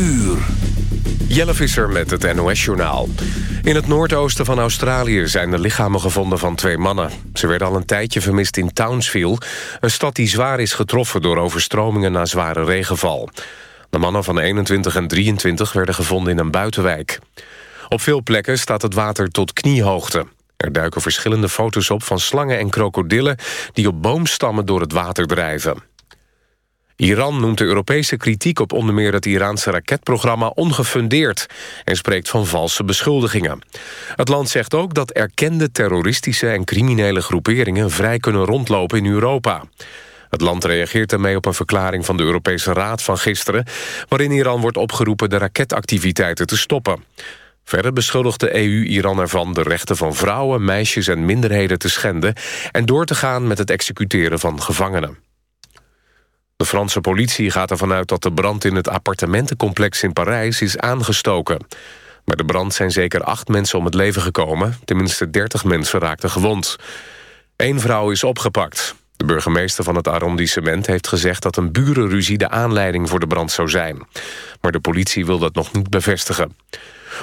uur. Jelle Visser met het NOS-journaal. In het noordoosten van Australië zijn de lichamen gevonden van twee mannen. Ze werden al een tijdje vermist in Townsville... een stad die zwaar is getroffen door overstromingen na zware regenval. De mannen van 21 en 23 werden gevonden in een buitenwijk. Op veel plekken staat het water tot kniehoogte. Er duiken verschillende foto's op van slangen en krokodillen... die op boomstammen door het water drijven. Iran noemt de Europese kritiek op onder meer het Iraanse raketprogramma ongefundeerd en spreekt van valse beschuldigingen. Het land zegt ook dat erkende terroristische en criminele groeperingen vrij kunnen rondlopen in Europa. Het land reageert ermee op een verklaring van de Europese Raad van gisteren... waarin Iran wordt opgeroepen de raketactiviteiten te stoppen. Verder beschuldigt de EU Iran ervan de rechten van vrouwen, meisjes en minderheden te schenden... en door te gaan met het executeren van gevangenen. De Franse politie gaat ervan uit dat de brand in het appartementencomplex in Parijs is aangestoken. Bij de brand zijn zeker acht mensen om het leven gekomen. Tenminste 30 mensen raakten gewond. Eén vrouw is opgepakt. De burgemeester van het arrondissement heeft gezegd dat een burenruzie de aanleiding voor de brand zou zijn. Maar de politie wil dat nog niet bevestigen.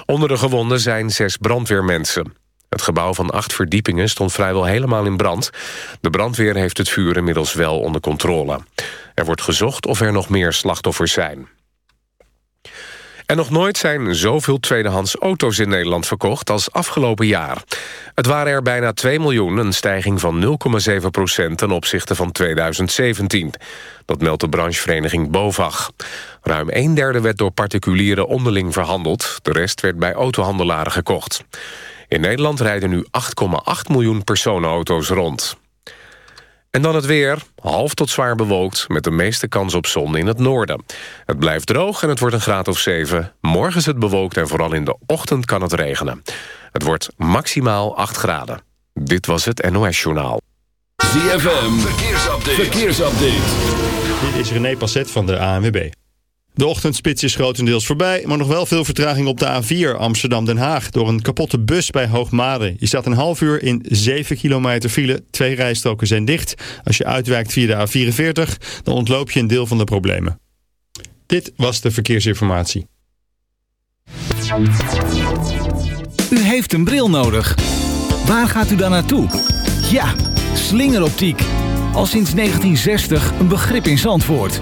Onder de gewonden zijn zes brandweermensen. Het gebouw van acht verdiepingen stond vrijwel helemaal in brand. De brandweer heeft het vuur inmiddels wel onder controle. Er wordt gezocht of er nog meer slachtoffers zijn. En nog nooit zijn zoveel tweedehands auto's in Nederland verkocht als afgelopen jaar. Het waren er bijna 2 miljoen, een stijging van 0,7 procent ten opzichte van 2017. Dat meldt de branchevereniging BOVAG. Ruim een derde werd door particulieren onderling verhandeld. De rest werd bij autohandelaren gekocht. In Nederland rijden nu 8,8 miljoen personenauto's rond. En dan het weer, half tot zwaar bewolkt... met de meeste kans op zon in het noorden. Het blijft droog en het wordt een graad of 7. Morgen is het bewolkt en vooral in de ochtend kan het regenen. Het wordt maximaal 8 graden. Dit was het NOS Journaal. ZFM, verkeersupdate. verkeersupdate. Dit is René Passet van de ANWB. De ochtendspits is grotendeels voorbij, maar nog wel veel vertraging op de A4 Amsterdam-Den Haag. Door een kapotte bus bij Hoogmade. Je staat een half uur in 7 kilometer file. Twee rijstroken zijn dicht. Als je uitwijkt via de A44, dan ontloop je een deel van de problemen. Dit was de verkeersinformatie. U heeft een bril nodig. Waar gaat u dan naartoe? Ja, slingeroptiek. Al sinds 1960 een begrip in Zandvoort.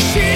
machine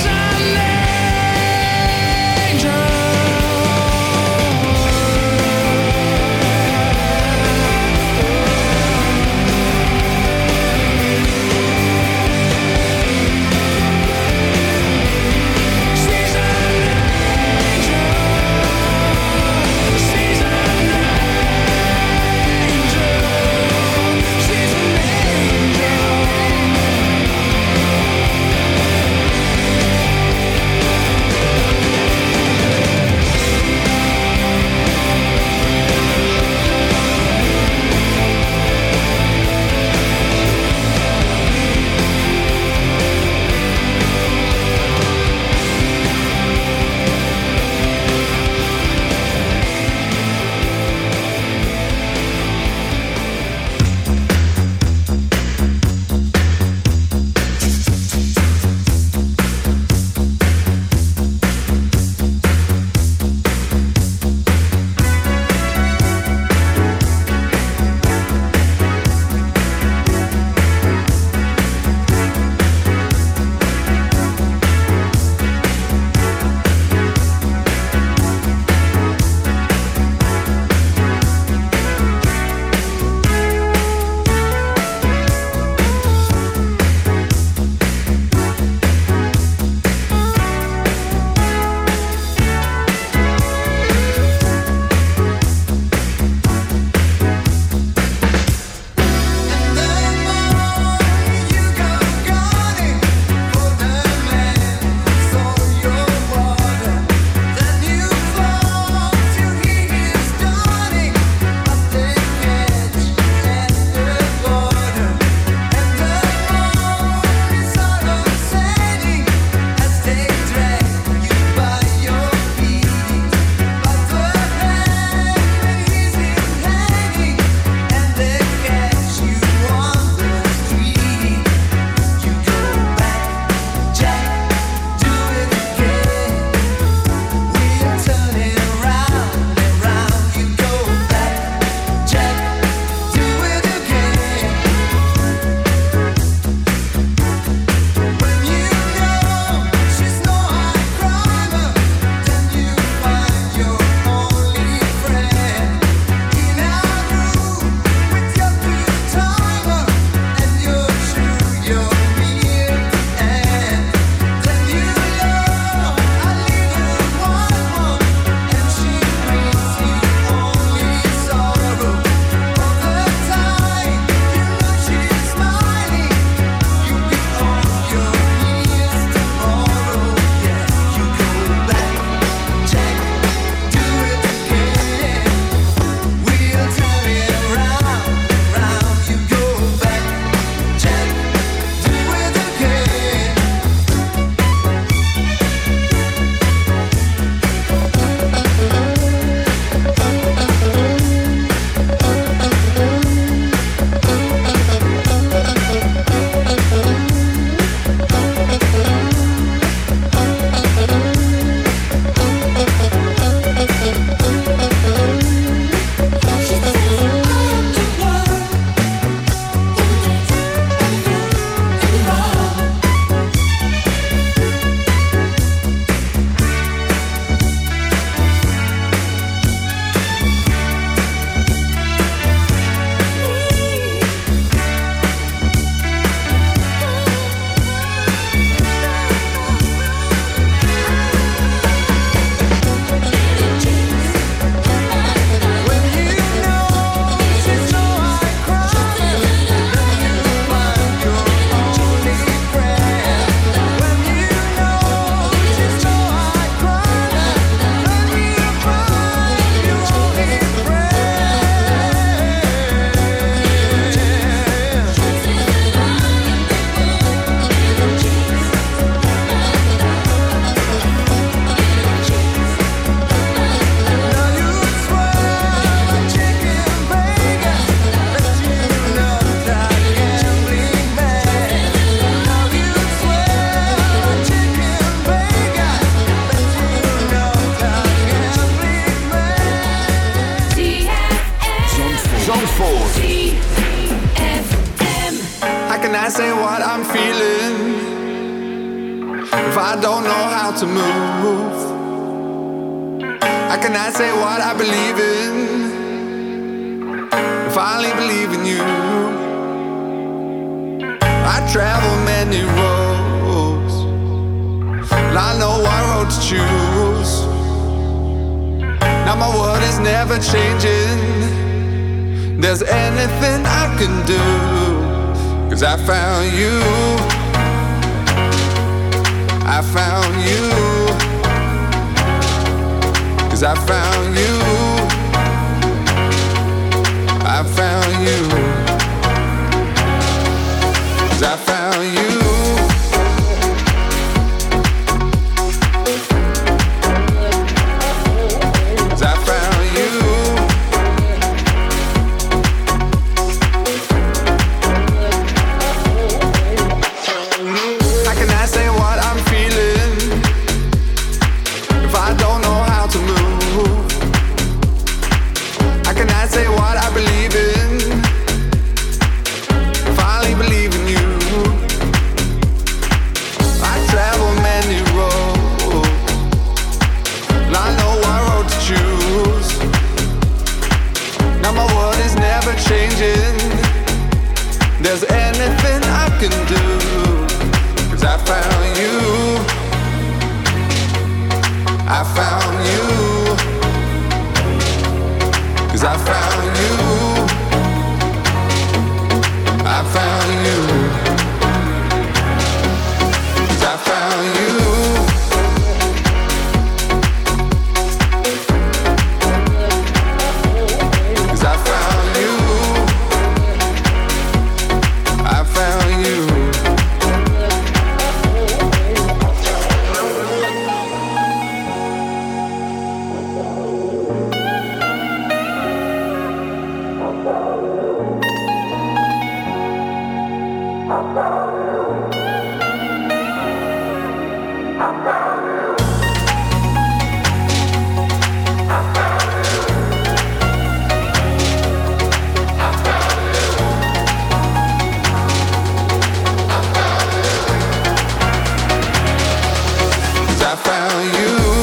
I found you.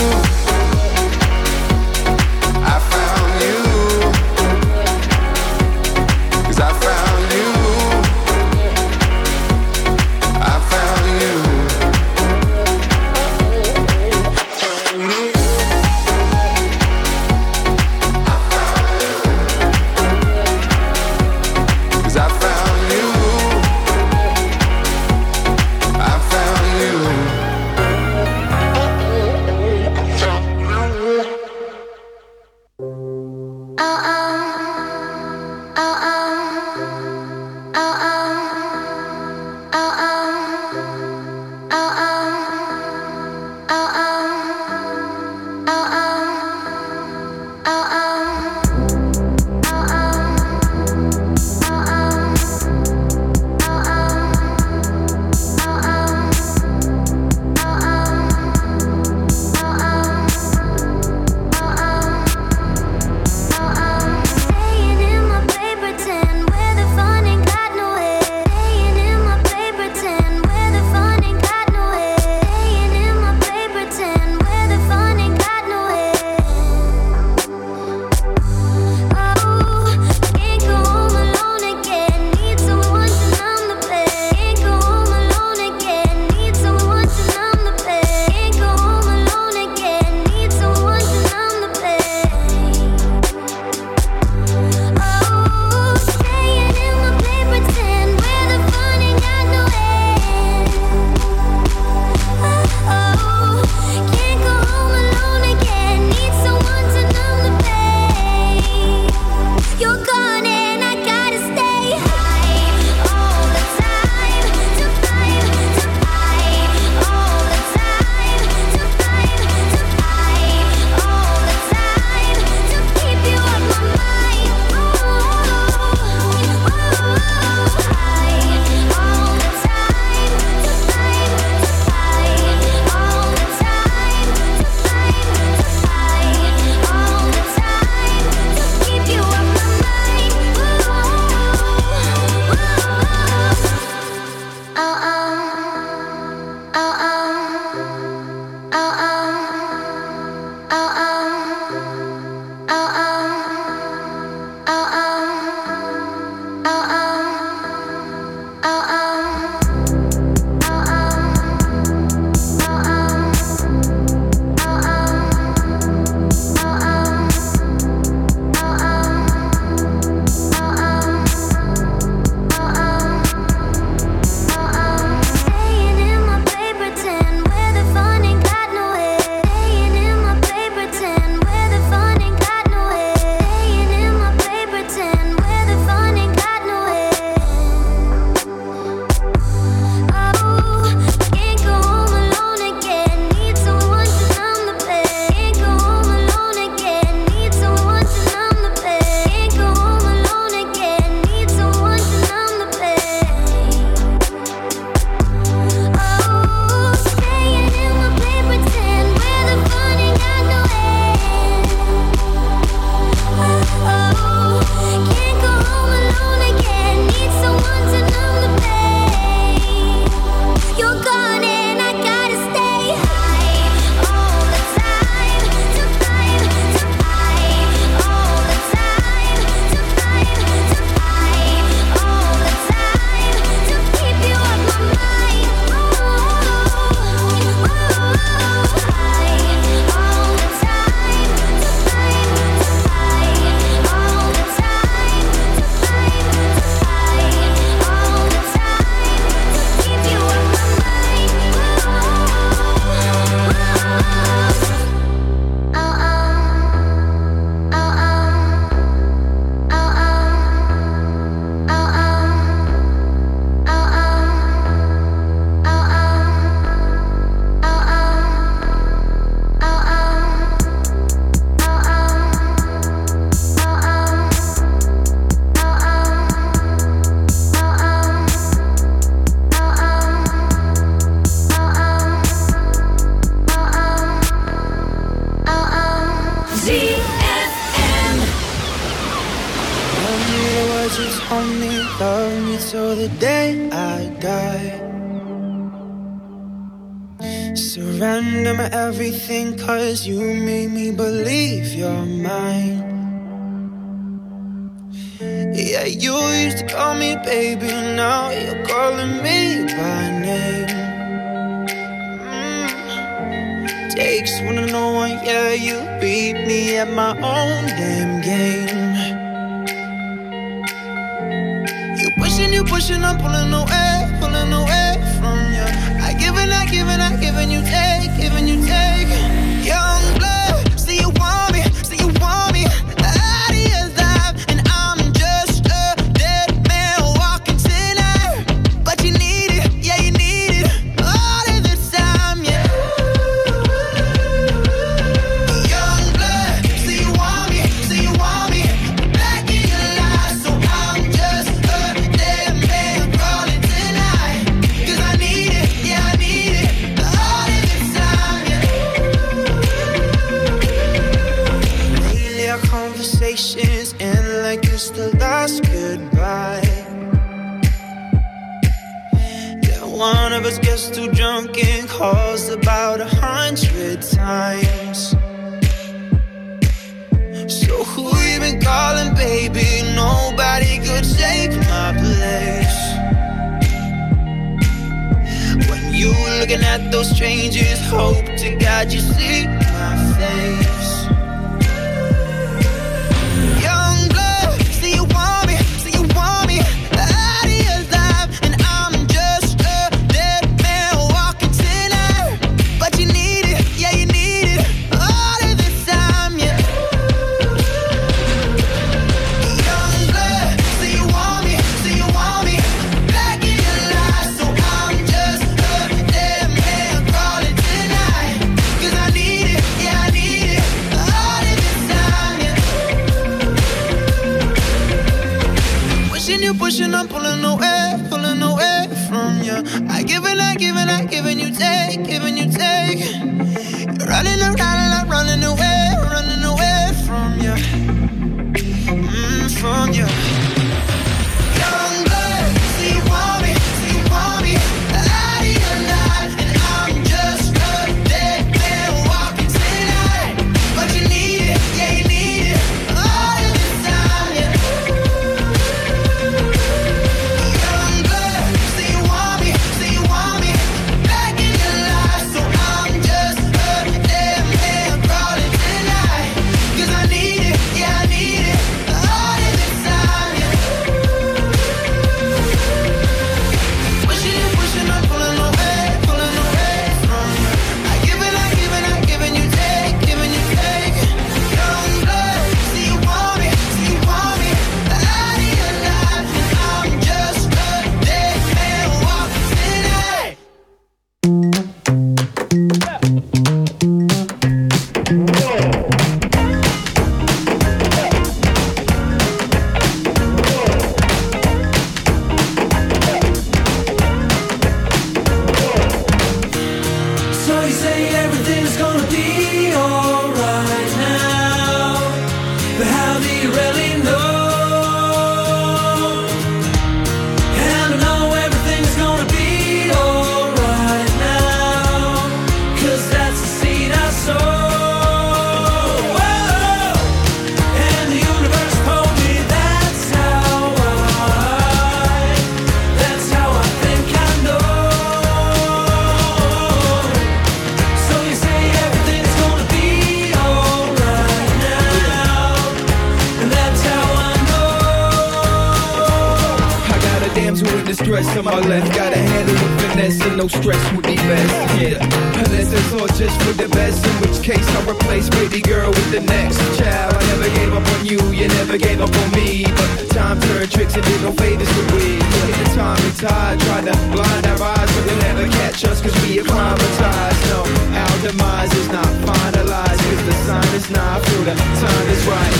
deceiver Time turned tricks and did no favors to we the time and tide Try to blind our eyes But they'll never catch us Cause we acclimatized. No, our demise is not finalized Cause the sign is not through The time is right.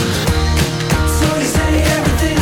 So you say everything